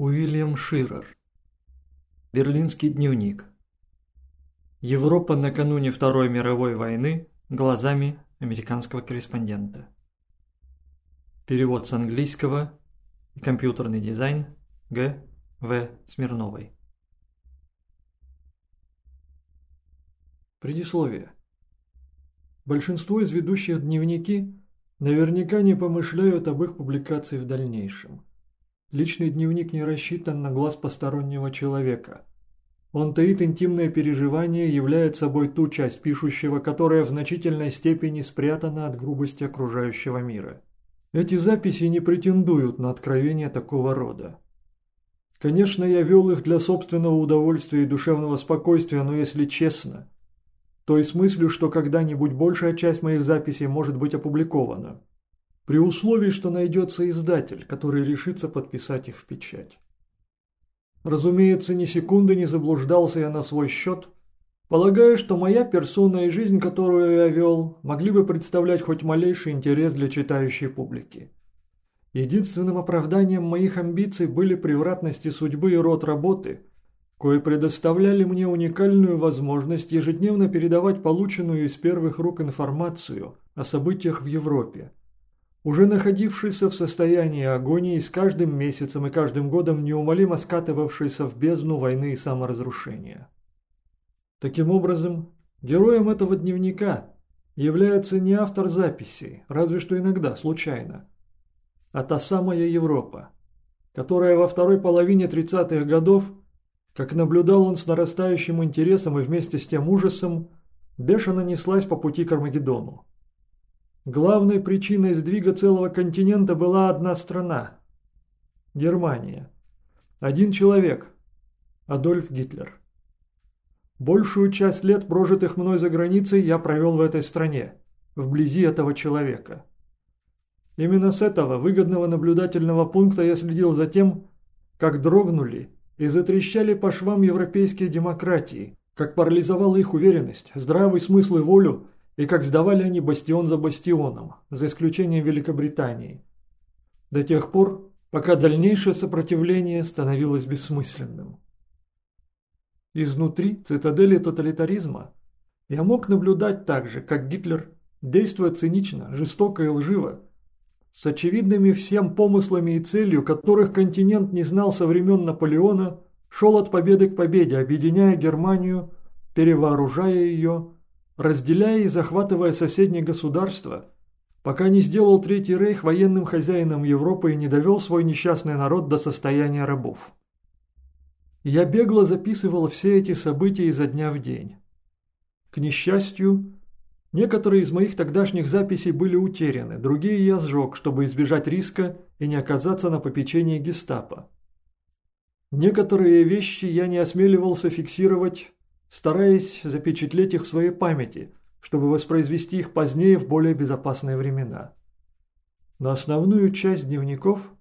Уильям Ширер. Берлинский дневник. Европа накануне Второй мировой войны глазами американского корреспондента. Перевод с английского и компьютерный дизайн Г. В. Смирновой. Предисловие. Большинство из ведущих дневники наверняка не помышляют об их публикации в дальнейшем. Личный дневник не рассчитан на глаз постороннего человека. Он таит интимные переживания и является собой ту часть пишущего, которая в значительной степени спрятана от грубости окружающего мира. Эти записи не претендуют на откровение такого рода. Конечно, я вел их для собственного удовольствия и душевного спокойствия, но если честно, то и с мыслью, что когда-нибудь большая часть моих записей может быть опубликована при условии, что найдется издатель, который решится подписать их в печать. Разумеется, ни секунды не заблуждался я на свой счет, полагая, что моя персона и жизнь, которую я вел, могли бы представлять хоть малейший интерес для читающей публики. Единственным оправданием моих амбиций были превратности судьбы и род работы, кое предоставляли мне уникальную возможность ежедневно передавать полученную из первых рук информацию о событиях в Европе, уже находившийся в состоянии агонии с каждым месяцем и каждым годом неумолимо скатывавшийся в бездну войны и саморазрушения. Таким образом, героем этого дневника является не автор записей, разве что иногда, случайно, а та самая Европа, которая во второй половине 30-х годов, как наблюдал он с нарастающим интересом и вместе с тем ужасом, бешено неслась по пути к Армагеддону. Главной причиной сдвига целого континента была одна страна – Германия. Один человек – Адольф Гитлер. Большую часть лет, прожитых мной за границей, я провел в этой стране, вблизи этого человека. Именно с этого выгодного наблюдательного пункта я следил за тем, как дрогнули и затрещали по швам европейские демократии, как парализовала их уверенность, здравый смысл и волю – и как сдавали они бастион за бастионом, за исключением Великобритании. До тех пор, пока дальнейшее сопротивление становилось бессмысленным. Изнутри цитадели тоталитаризма я мог наблюдать также, как Гитлер, действуя цинично, жестоко и лживо, с очевидными всем помыслами и целью, которых континент не знал со времен Наполеона, шел от победы к победе, объединяя Германию, перевооружая ее, разделяя и захватывая соседние государства, пока не сделал Третий Рейх военным хозяином Европы и не довел свой несчастный народ до состояния рабов. Я бегло записывал все эти события изо дня в день. К несчастью, некоторые из моих тогдашних записей были утеряны, другие я сжег, чтобы избежать риска и не оказаться на попечении гестапо. Некоторые вещи я не осмеливался фиксировать стараясь запечатлеть их в своей памяти, чтобы воспроизвести их позднее в более безопасные времена. На основную часть дневников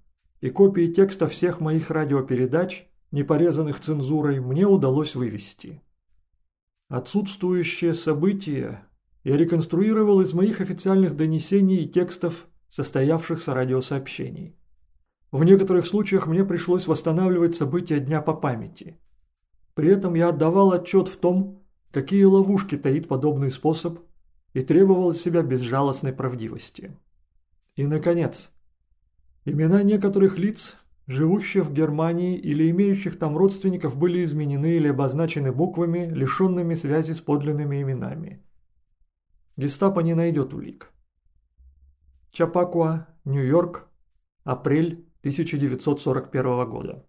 и копии текста всех моих радиопередач, не порезанных цензурой, мне удалось вывести. Отсутствующие события я реконструировал из моих официальных донесений и текстов, состоявшихся радиосообщений. В некоторых случаях мне пришлось восстанавливать события дня по памяти – при этом я отдавал отчет в том, какие ловушки таит подобный способ и требовал себя безжалостной правдивости. И, наконец, имена некоторых лиц, живущих в Германии или имеющих там родственников, были изменены или обозначены буквами, лишенными связи с подлинными именами. Гестапо не найдет улик. Чапакуа, Нью-Йорк, апрель 1941 года.